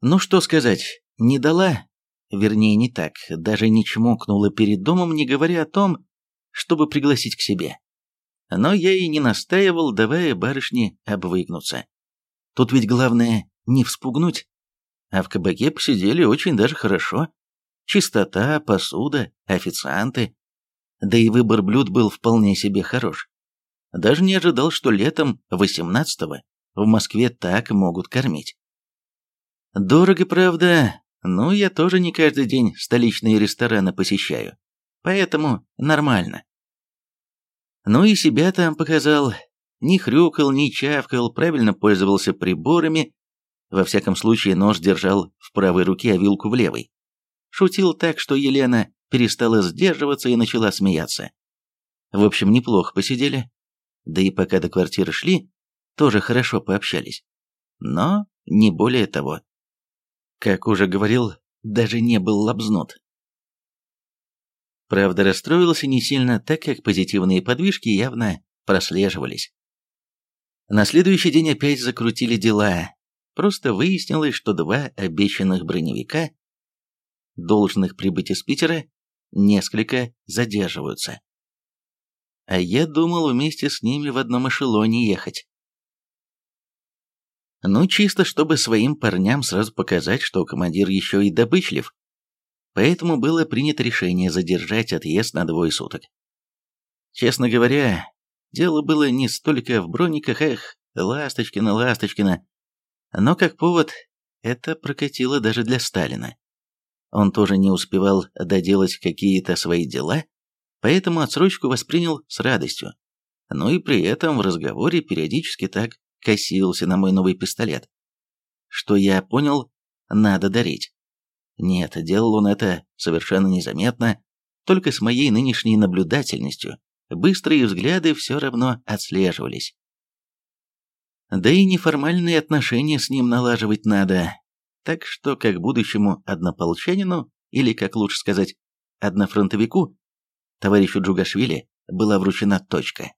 Ну что сказать, не дала, вернее не так, даже не чмокнула перед домом, не говоря о том, чтобы пригласить к себе. Но я и не настаивал, давая барышне обвыкнуться. Тут ведь главное не вспугнуть. А в кабаке посидели очень даже хорошо. Чистота, посуда, официанты. Да и выбор блюд был вполне себе хорош. Даже не ожидал, что летом 18-го в Москве так могут кормить. Дорого, правда, но я тоже не каждый день столичные рестораны посещаю. Поэтому нормально. Ну и себя там показал. Не хрюкал, не чавкал, правильно пользовался приборами. Во всяком случае, нож держал в правой руке, а вилку в левой. Шутил так, что Елена перестала сдерживаться и начала смеяться. В общем, неплохо посидели. Да и пока до квартиры шли, тоже хорошо пообщались. Но не более того. Как уже говорил, даже не был лобзнут. Правда, расстроился не сильно, так как позитивные подвижки явно прослеживались. На следующий день опять закрутили дела. Просто выяснилось, что два обещанных броневика, должных прибыть из Питера, несколько задерживаются. А я думал вместе с ними в одном эшелоне ехать. Ну, чисто чтобы своим парням сразу показать, что командир еще и добычлив. Поэтому было принято решение задержать отъезд на двое суток. Честно говоря, дело было не столько в брониках, эх, Ласточкина, Ласточкина. Но как повод, это прокатило даже для Сталина. Он тоже не успевал доделать какие-то свои дела, поэтому отсрочку воспринял с радостью. Ну и при этом в разговоре периодически так косился на мой новый пистолет. Что я понял, надо дарить. Нет, делал он это совершенно незаметно, только с моей нынешней наблюдательностью быстрые взгляды все равно отслеживались. Да и неформальные отношения с ним налаживать надо, так что как будущему однополчанину, или, как лучше сказать, однофронтовику, товарищу Джугашвили была вручена точка.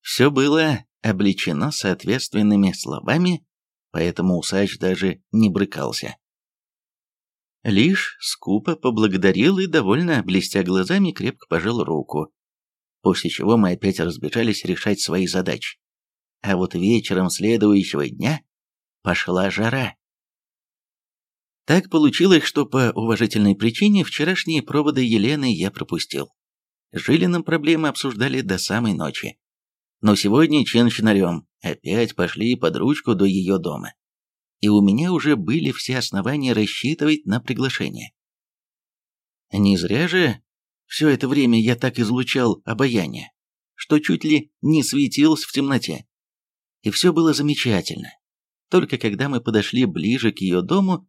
Все было обличено соответственными словами, поэтому усач даже не брыкался. Лишь скупо поблагодарил и, довольно блестя глазами, крепко пожал руку, после чего мы опять разбежались решать свои задачи. А вот вечером следующего дня пошла жара. Так получилось, что по уважительной причине вчерашние проводы Елены я пропустил. С проблемы обсуждали до самой ночи. Но сегодня чин-чинарем опять пошли под ручку до ее дома. И у меня уже были все основания рассчитывать на приглашение. Не зря же все это время я так излучал обаяние, что чуть ли не светился в темноте. И все было замечательно. Только когда мы подошли ближе к ее дому,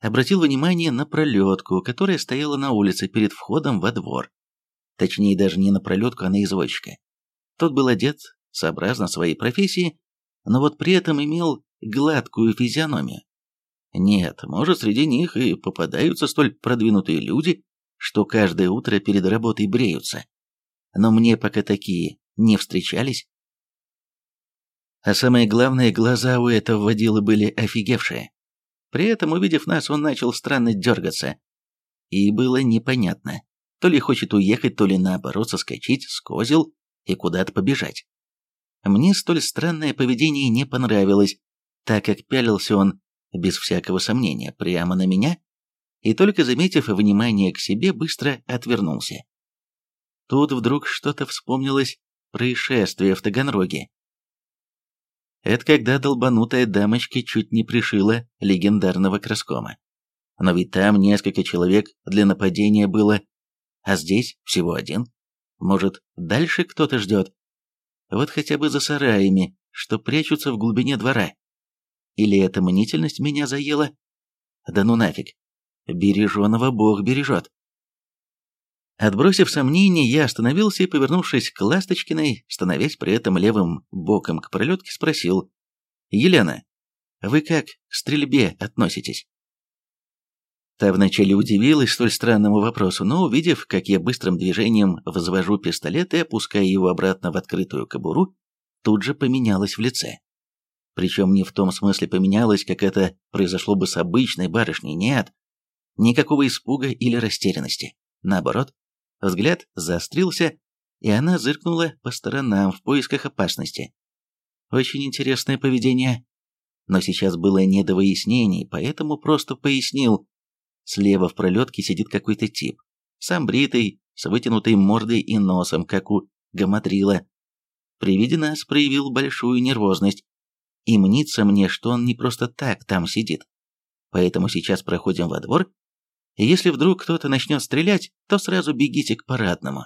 обратил внимание на пролетку, которая стояла на улице перед входом во двор. Точнее, даже не на пролетку, а на извозчика. Тот был одет сообразно своей профессии, но вот при этом имел гладкую физиономию. Нет, может, среди них и попадаются столь продвинутые люди, что каждое утро перед работой бреются. Но мне пока такие не встречались. А самое главное, глаза у этого водила были офигевшие. При этом, увидев нас, он начал странно дергаться. И было непонятно, то ли хочет уехать, то ли наоборот соскочить с козел и куда-то побежать. Мне столь странное поведение не понравилось, так как пялился он, без всякого сомнения, прямо на меня, и только заметив внимание к себе, быстро отвернулся. Тут вдруг что-то вспомнилось происшествие в Таганроге. Это когда долбанутая дамочка чуть не пришила легендарного краскома. Но ведь там несколько человек для нападения было, а здесь всего один. Может, дальше кто-то ждет? Вот хотя бы за сараями, что прячутся в глубине двора. Или эта мнительность меня заела? Да ну нафиг. Береженого Бог бережет. Отбросив сомнения, я остановился и, повернувшись к Ласточкиной, становясь при этом левым боком к пролетке, спросил. «Елена, вы как к стрельбе относитесь?» Та вначале удивилась столь странному вопросу, но увидев, как я быстрым движением взвожу пистолет и опускаю его обратно в открытую кобуру, тут же поменялась в лице. Причем не в том смысле поменялась, как это произошло бы с обычной барышней, нет. Никакого испуга или растерянности. Наоборот, взгляд заострился, и она зыркнула по сторонам в поисках опасности. Очень интересное поведение. Но сейчас было не до выяснений, поэтому просто пояснил. Слева в пролетке сидит какой-то тип. Сам бритый, с вытянутой мордой и носом, как у гамадрила. При виде нас проявил большую нервозность. И мнится мне, что он не просто так там сидит. Поэтому сейчас проходим во двор, и если вдруг кто-то начнет стрелять, то сразу бегите к парадному.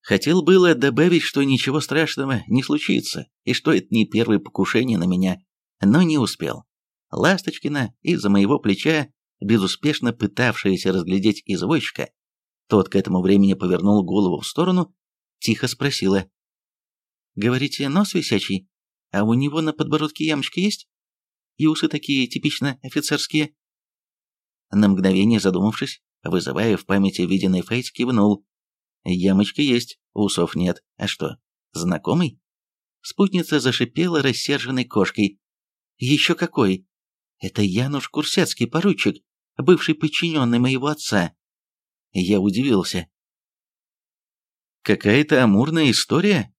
Хотел было добавить, что ничего страшного не случится, и что это не первое покушение на меня, но не успел. Ласточкина из-за моего плеча, безуспешно пытавшаяся разглядеть извозчика, тот к этому времени повернул голову в сторону, тихо спросила. «Говорите, нос висячий? А у него на подбородке ямочка есть? И усы такие типично офицерские?» На мгновение задумавшись, вызывая в памяти виденный фейс, кивнул. «Ямочка есть, усов нет. А что, знакомый?» Спутница зашипела рассерженной кошкой. «Еще какой! Это Януш Курсяцкий, поручик, бывший подчиненный моего отца. Я удивился. «Какая-то амурная история?»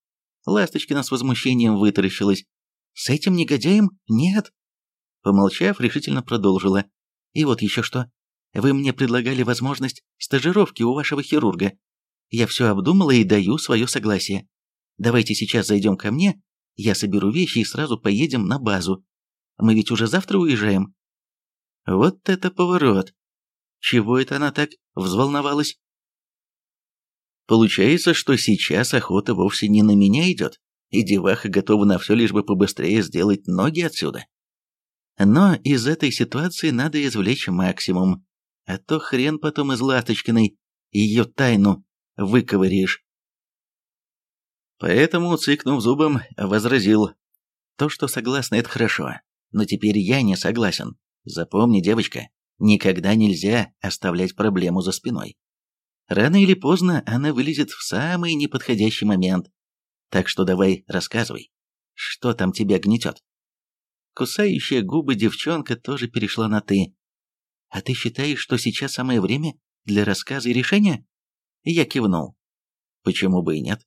Ласточкина с возмущением вытаращилась. «С этим негодяем? Нет!» Помолчав, решительно продолжила. «И вот еще что. Вы мне предлагали возможность стажировки у вашего хирурга. Я все обдумала и даю свое согласие. Давайте сейчас зайдем ко мне, я соберу вещи и сразу поедем на базу. Мы ведь уже завтра уезжаем». Вот это поворот. Чего это она так взволновалась? Получается, что сейчас охота вовсе не на меня идет, и деваха готова на все, лишь бы побыстрее сделать ноги отсюда. Но из этой ситуации надо извлечь максимум, а то хрен потом из Ласточкиной ее тайну выковыришь. Поэтому, цыкнув зубом, возразил, то, что согласна, это хорошо, но теперь я не согласен. Запомни, девочка, Никогда нельзя оставлять проблему за спиной. Рано или поздно она вылезет в самый неподходящий момент. Так что давай рассказывай, что там тебя гнетет. Кусающая губы девчонка тоже перешла на «ты». «А ты считаешь, что сейчас самое время для рассказа и решения?» Я кивнул. «Почему бы и нет?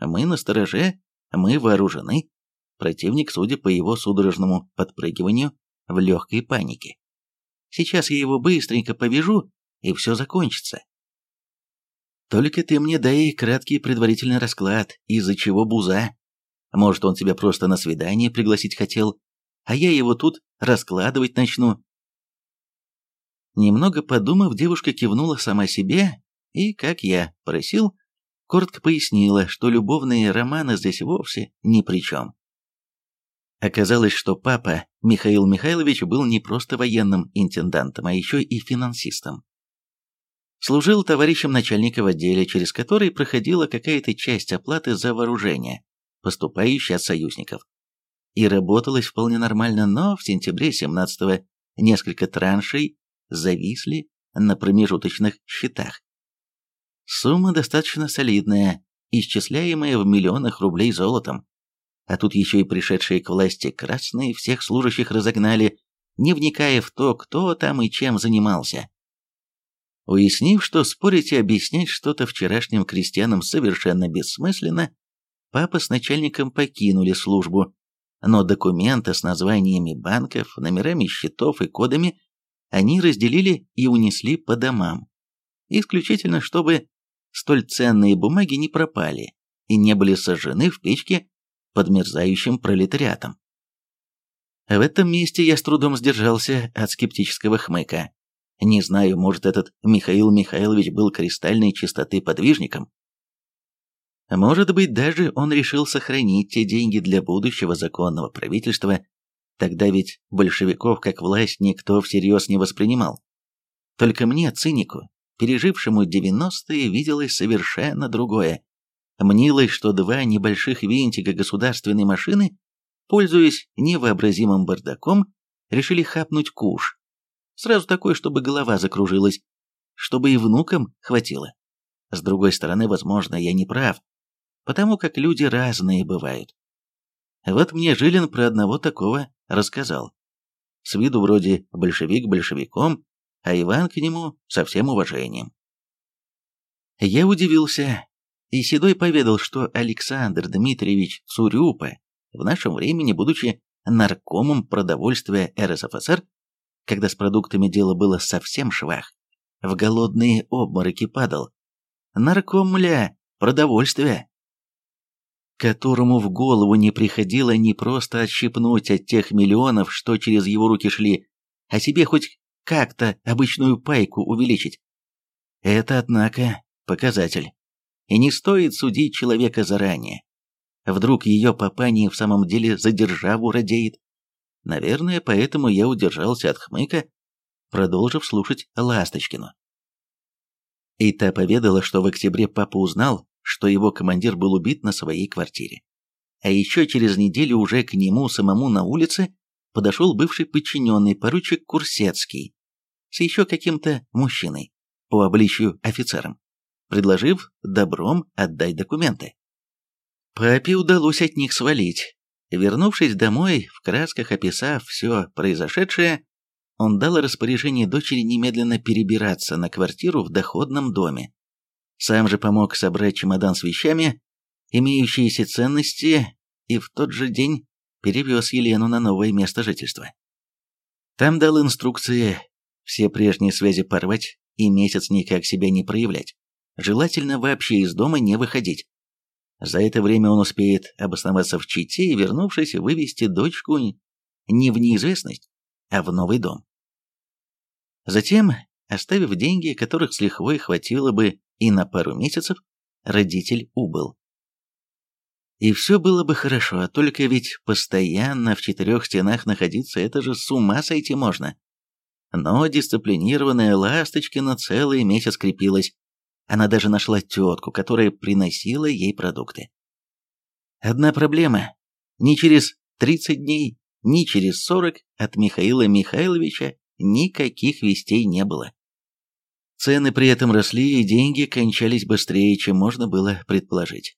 Мы на стороже, мы вооружены. Противник, судя по его судорожному подпрыгиванию, в легкой панике. Сейчас я его быстренько повяжу, и все закончится. Только ты мне дай краткий предварительный расклад, из-за чего буза. Может, он тебя просто на свидание пригласить хотел, а я его тут раскладывать начну. Немного подумав, девушка кивнула сама себе и, как я просил, коротко пояснила, что любовные романы здесь вовсе ни при чем. Оказалось, что папа Михаил Михайлович был не просто военным интендантом, а еще и финансистом. Служил товарищем начальника в отделе, через который проходила какая-то часть оплаты за вооружение, поступающей от союзников. И работалось вполне нормально, но в сентябре 17-го несколько траншей зависли на промежуточных счетах. Сумма достаточно солидная, исчисляемая в миллионах рублей золотом. А тут еще и пришедшие к власти красные всех служащих разогнали, не вникая в то, кто там и чем занимался. Уяснив, что спорить и объяснять что-то вчерашним крестьянам совершенно бессмысленно, папа с начальником покинули службу, но документы с названиями банков, номерами счетов и кодами они разделили и унесли по домам, исключительно чтобы столь ценные бумаги не пропали и не были сожжены в печке подмерзающим пролетариатом. В этом месте я с трудом сдержался от скептического хмыка. Не знаю, может, этот Михаил Михайлович был кристальной чистоты подвижником? Может быть, даже он решил сохранить те деньги для будущего законного правительства, тогда ведь большевиков как власть никто всерьез не воспринимал. Только мне, цинику, пережившему 90-е, виделось совершенно другое. Мнилось, что два небольших винтика государственной машины, пользуясь невообразимым бардаком, решили хапнуть куш. Сразу такой, чтобы голова закружилась, чтобы и внукам хватило. С другой стороны, возможно, я не прав, потому как люди разные бывают. Вот мне Жилин про одного такого рассказал. С виду вроде большевик большевиком, а Иван к нему со всем уважением. Я удивился, и Седой поведал, что Александр Дмитриевич Цурюпа в нашем времени, будучи наркомом продовольствия РСФСР, когда с продуктами дело было совсем швах, в голодные обмороки падал. Нарком, мля, продовольствие. Которому в голову не приходило не просто отщипнуть от тех миллионов, что через его руки шли, а себе хоть как-то обычную пайку увеличить. Это, однако, показатель. И не стоит судить человека заранее. Вдруг ее папаня в самом деле за державу радеет. Наверное, поэтому я удержался от хмыка, продолжив слушать Ласточкину. И та поведала, что в октябре папа узнал, что его командир был убит на своей квартире. А еще через неделю уже к нему самому на улице подошел бывший подчиненный поручик Курсецкий с еще каким-то мужчиной по обличию офицером, предложив добром отдать документы. Папе удалось от них свалить. Вернувшись домой, в красках описав все произошедшее, он дал распоряжение дочери немедленно перебираться на квартиру в доходном доме. Сам же помог собрать чемодан с вещами, имеющиеся ценности, и в тот же день перевез Елену на новое место жительства. Там дал инструкции все прежние связи порвать и месяц никак себя не проявлять. Желательно вообще из дома не выходить. За это время он успеет обосноваться в Чите и, вернувшись, вывести дочку не в неизвестность, а в новый дом. Затем, оставив деньги, которых с лихвой хватило бы и на пару месяцев, родитель убыл. И все было бы хорошо, а только ведь постоянно в четырех стенах находиться, это же с ума сойти можно. Но дисциплинированная Ласточкина целый месяц крепилась. Она даже нашла тетку, которая приносила ей продукты. Одна проблема. Ни через 30 дней, ни через 40 от Михаила Михайловича никаких вестей не было. Цены при этом росли, и деньги кончались быстрее, чем можно было предположить.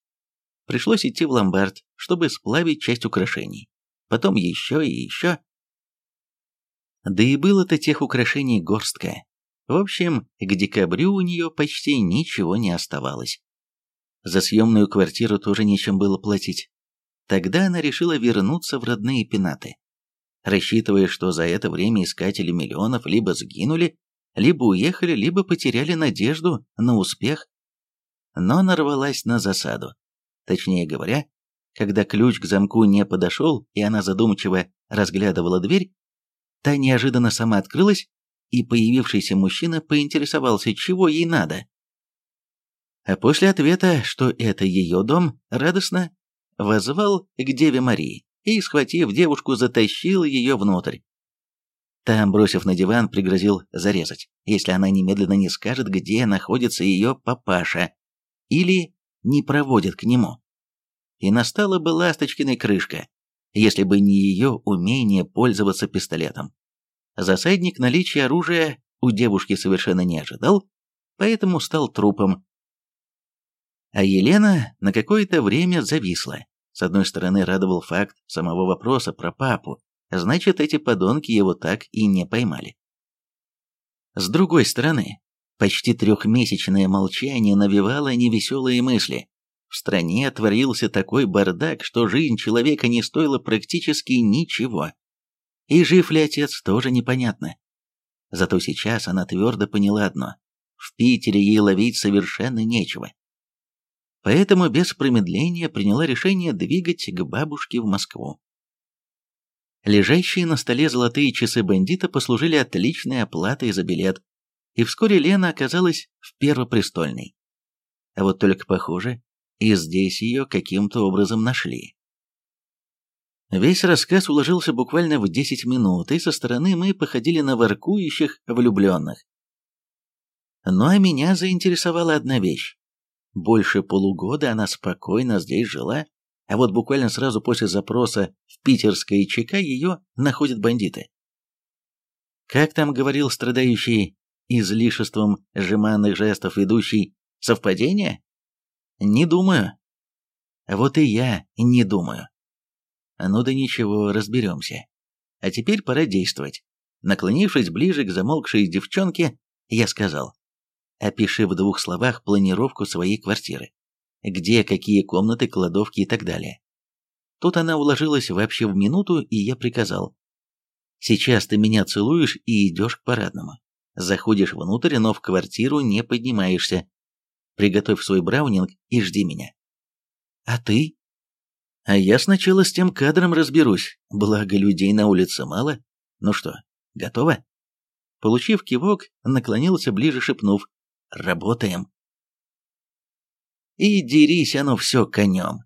Пришлось идти в ломбард, чтобы сплавить часть украшений. Потом еще и еще. Да и было-то тех украшений горстка. В общем, к декабрю у нее почти ничего не оставалось. За съемную квартиру тоже нечем было платить. Тогда она решила вернуться в родные пенаты рассчитывая, что за это время искатели миллионов либо сгинули, либо уехали, либо потеряли надежду на успех. Но нарвалась на засаду. Точнее говоря, когда ключ к замку не подошел, и она задумчиво разглядывала дверь, та неожиданно сама открылась, и появившийся мужчина поинтересовался, чего ей надо. А после ответа, что это ее дом, радостно возвал к Деве Марии и, схватив девушку, затащил ее внутрь. Там, бросив на диван, пригрозил зарезать, если она немедленно не скажет, где находится ее папаша, или не проводит к нему. И настала бы ласточкиной крышка, если бы не ее умение пользоваться пистолетом. Засадник наличия оружия у девушки совершенно не ожидал, поэтому стал трупом. А Елена на какое-то время зависла, с одной стороны, радовал факт самого вопроса про папу, значит, эти подонки его так и не поймали. С другой стороны, почти трехмесячное молчание навевало невеселые мысли. В стране творился такой бардак, что жизнь человека не стоила практически ничего. И жив ли отец, тоже непонятно. Зато сейчас она твердо поняла одно. В Питере ей ловить совершенно нечего поэтому без промедления приняла решение двигать к бабушке в Москву. Лежащие на столе золотые часы бандита послужили отличной оплатой за билет, и вскоре Лена оказалась в Первопрестольной. А вот только похоже, и здесь ее каким-то образом нашли. Весь рассказ уложился буквально в 10 минут, и со стороны мы походили на воркующих влюбленных. Ну а меня заинтересовала одна вещь. Больше полугода она спокойно здесь жила, а вот буквально сразу после запроса в питерское ЧК ее находят бандиты. Как там говорил страдающий излишеством жеманных жестов ведущий, совпадение? Не думаю. Вот и я не думаю. Ну да ничего, разберемся. А теперь пора действовать. Наклонившись ближе к замолкшей девчонке, я сказал, опиши в двух словах планировку своей квартиры. Где какие комнаты, кладовки и так далее. Тут она уложилась вообще в минуту, и я приказал. Сейчас ты меня целуешь и идешь к парадному. Заходишь внутрь, но в квартиру не поднимаешься. Приготовь свой браунинг и жди меня. А ты? А я сначала с тем кадром разберусь, благо людей на улице мало. Ну что, готово? Получив кивок, наклонился ближе, шепнув «Работаем». И дерись оно все конем.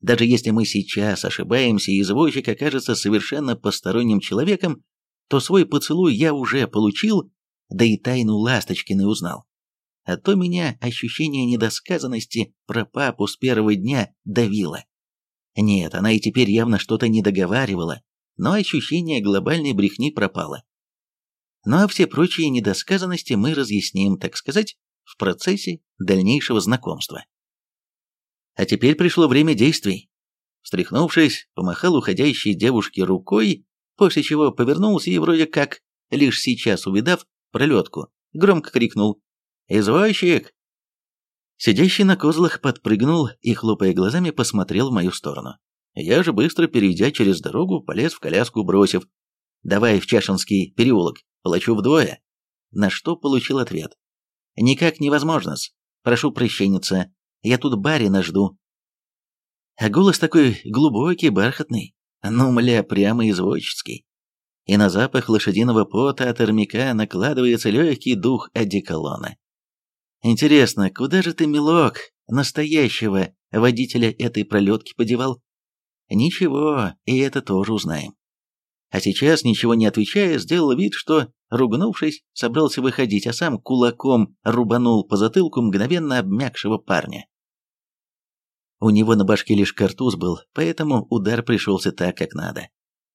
Даже если мы сейчас ошибаемся и извозчик окажется совершенно посторонним человеком, то свой поцелуй я уже получил, да и тайну Ласточкиной узнал. А то меня ощущение недосказанности про папу с первого дня давило. Нет, она и теперь явно что-то не договаривала, но ощущение глобальной брехни пропало. Ну а все прочие недосказанности мы разъясним, так сказать, в процессе дальнейшего знакомства. А теперь пришло время действий. Встряхнувшись, помахал уходящей девушке рукой, после чего повернулся и вроде как, лишь сейчас увидав пролетку, громко крикнул «Извозчик!» Сидящий на козлах подпрыгнул и, хлопая глазами, посмотрел в мою сторону. Я же, быстро перейдя через дорогу, полез в коляску, бросив «Давай в Чашинский переулок, плачу вдвое». На что получил ответ. «Никак невозможно-с. Прошу прощенница, я тут барина жду». А голос такой глубокий, бархатный, ну, мля, прямо извозчицкий. И на запах лошадиного пота от армяка накладывается легкий дух одеколона. Интересно, куда же ты, милок, настоящего водителя этой пролетки подевал? Ничего, и это тоже узнаем. А сейчас, ничего не отвечая, сделал вид, что, ругнувшись, собрался выходить, а сам кулаком рубанул по затылку мгновенно обмякшего парня. У него на башке лишь картуз был, поэтому удар пришелся так, как надо.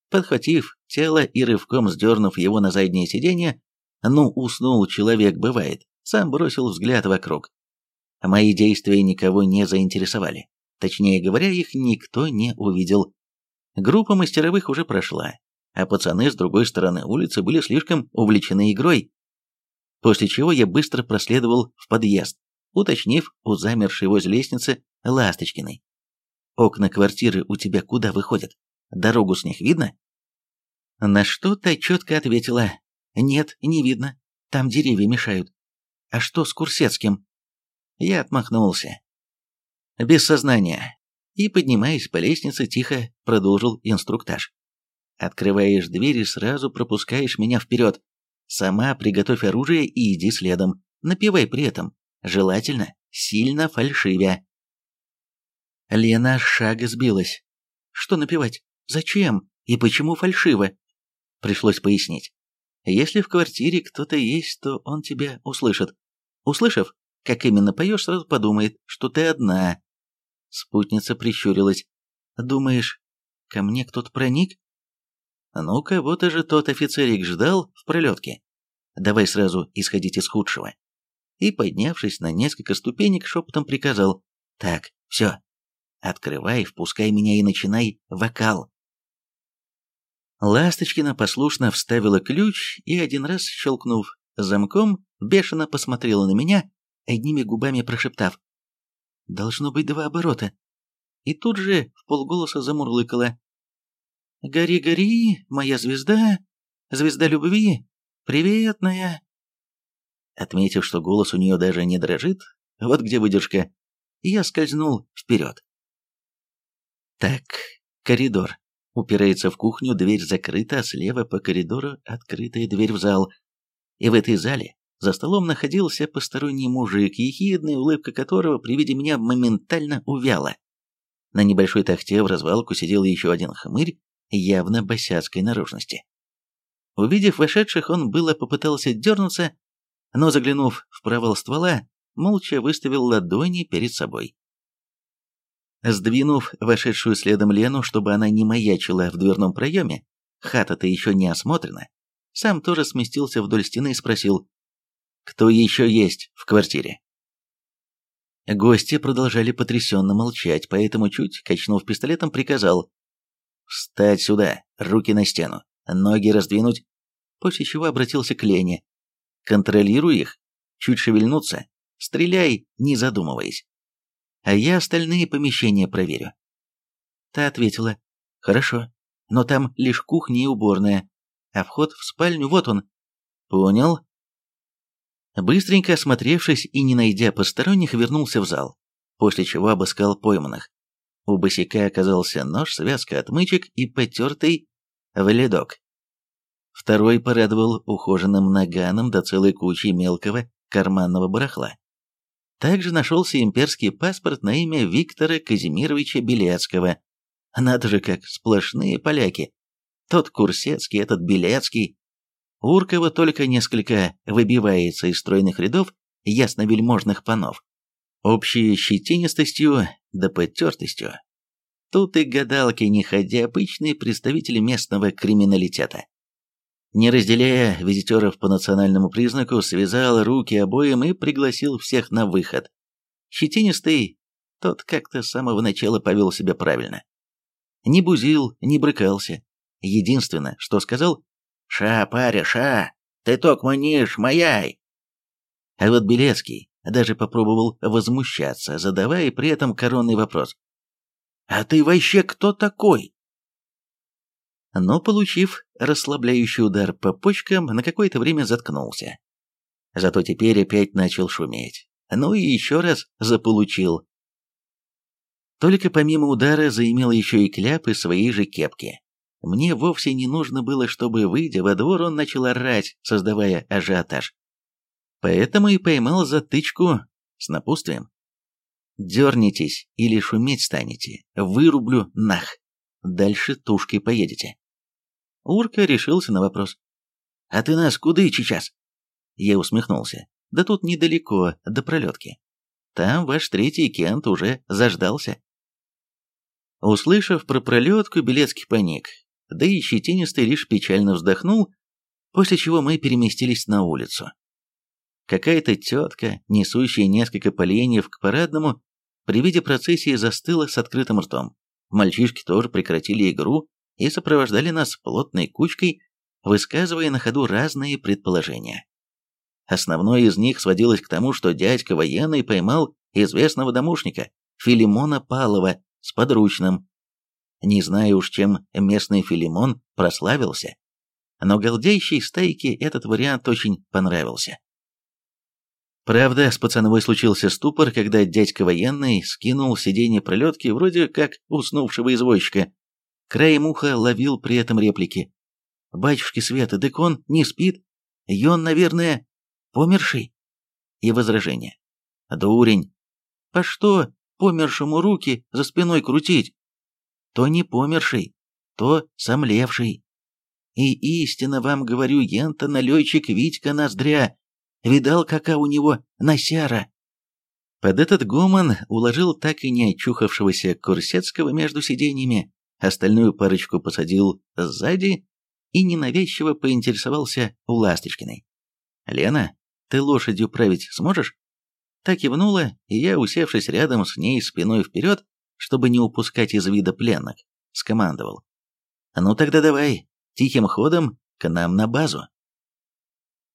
Подхватив тело и рывком сдернув его на заднее сиденье, ну, уснул человек, бывает, сам бросил взгляд вокруг. Мои действия никого не заинтересовали. Точнее говоря, их никто не увидел. Группа мастеровых уже прошла, а пацаны с другой стороны улицы были слишком увлечены игрой. После чего я быстро проследовал в подъезд, уточнив у замершей возле лестницы Ласточкиной. «Окна квартиры у тебя куда выходят? Дорогу с них видно?» На что та четко ответила, «Нет, не видно, там деревья мешают». А что с Курсецким? Я отмахнулся. Без сознания. И, поднимаясь по лестнице, тихо продолжил инструктаж. Открываешь дверь и сразу пропускаешь меня вперед. Сама приготовь оружие и иди следом. Напивай при этом. Желательно, сильно фальшивя. Лена шага сбилась. Что напевать? Зачем? И почему фальшиво? Пришлось пояснить. Если в квартире кто-то есть, то он тебя услышит. Услышав, как именно поешь, сразу подумает, что ты одна. Спутница прищурилась. Думаешь, ко мне кто-то проник? Ну, кого-то же тот офицерик ждал в пролетке. Давай сразу исходить из худшего. И, поднявшись на несколько ступенек, шепотом приказал. Так, все. Открывай, впускай меня и начинай вокал. Ласточкина послушно вставила ключ и один раз, щелкнув замком, бешено посмотрела на меня, одними губами прошептав «Должно быть два оборота». И тут же в полголоса замурлыкала «Гори, гори, моя звезда, звезда любви, приветная». Отметив, что голос у нее даже не дрожит, вот где выдержка, я скользнул вперед. Так, коридор. Упирается в кухню, дверь закрыта, а слева по коридору открытая дверь в зал. И в этой зале за столом находился посторонний мужик, ехидная улыбка которого при виде меня моментально увяла. На небольшой тахте в развалку сидел еще один хмырь, явно босяцкой наружности. Увидев вошедших, он было попытался дернуться, но, заглянув в провал ствола, молча выставил ладони перед собой. Сдвинув вошедшую следом Лену, чтобы она не маячила в дверном проеме, хата-то еще не осмотрена, сам тоже сместился вдоль стены и спросил, «Кто еще есть в квартире?» Гости продолжали потрясенно молчать, поэтому чуть, качнув пистолетом, приказал, Встать сюда, руки на стену, ноги раздвинуть, после чего обратился к Лене. Контролируй их, чуть шевельнуться, стреляй, не задумываясь. А я остальные помещения проверю. Та ответила, хорошо, но там лишь кухня и уборная, а вход в спальню вот он. Понял? Быстренько осмотревшись и не найдя посторонних, вернулся в зал, после чего обыскал пойманных. У босика оказался нож, связка отмычек и потертый вледок. Второй порадовал ухоженным наганом до целой кучи мелкого карманного барахла. Также нашелся имперский паспорт на имя Виктора Казимировича Белецкого. Надо же как, сплошные поляки. Тот Курсецкий, этот Белецкий. Уркова только несколько выбивается из стройных рядов ясновельможных панов. Общей щетинистостью да потертостью. Тут и гадалки не ходя обычные представители местного криминалитета. Не разделяя визитеров по национальному признаку, связал руки обоим и пригласил всех на выход. Щетинистый, тот как-то с самого начала повел себя правильно. Не бузил, не брыкался. Единственное, что сказал «Ша, паря, ша! Ты токмо ниш, маяй!» А вот Белецкий даже попробовал возмущаться, задавая при этом коронный вопрос. «А ты вообще кто такой?» Но, получив расслабляющий удар по почкам, на какое-то время заткнулся. Зато теперь опять начал шуметь. Ну и еще раз заполучил. Только помимо удара заимел еще и кляпы своей же кепки. Мне вовсе не нужно было, чтобы, выйдя во двор, он начал орать, создавая ажиотаж. Поэтому и поймал затычку с напутствием. Дернитесь или шуметь станете, вырублю нах. Дальше тушкой поедете. Урка решился на вопрос. «А ты нас куда сейчас?» Я усмехнулся. «Да тут недалеко, до пролетки. Там ваш третий Кент уже заждался». Услышав про пролетку, Белецкий паник, да и щетинистый лишь печально вздохнул, после чего мы переместились на улицу. Какая-то тетка, несущая несколько поленьев к парадному, при виде процессии застыла с открытым ртом. Мальчишки тоже прекратили игру и сопровождали нас плотной кучкой, высказывая на ходу разные предположения. Основное из них сводилось к тому, что дядька военный поймал известного домушника, Филимона Палова, с подручным. Не знаю уж, чем местный Филимон прославился, но голдящей стайке этот вариант очень понравился. Правда, с пацановой случился ступор, когда дядька военный скинул сиденье пролетки вроде как уснувшего извозчика. Краем уха ловил при этом реплики. «Батюшки Света, дык он не спит? И он, наверное, померший?» И возражение. «Дурень! По что помершему руки за спиной крутить? То не померший, то сомлевший. И истинно вам говорю, ента налетчик Витька Ноздря, Видал, какая у него насяра?» Под этот гомон уложил так и не очухавшегося Курсецкого между сиденьями, остальную парочку посадил сзади и ненавязчиво поинтересовался у Ласточкиной. «Лена, ты лошадью править сможешь?» Так кивнула, и я, усевшись рядом с ней спиной вперед, чтобы не упускать из вида пленных, скомандовал. «Ну тогда давай, тихим ходом к нам на базу».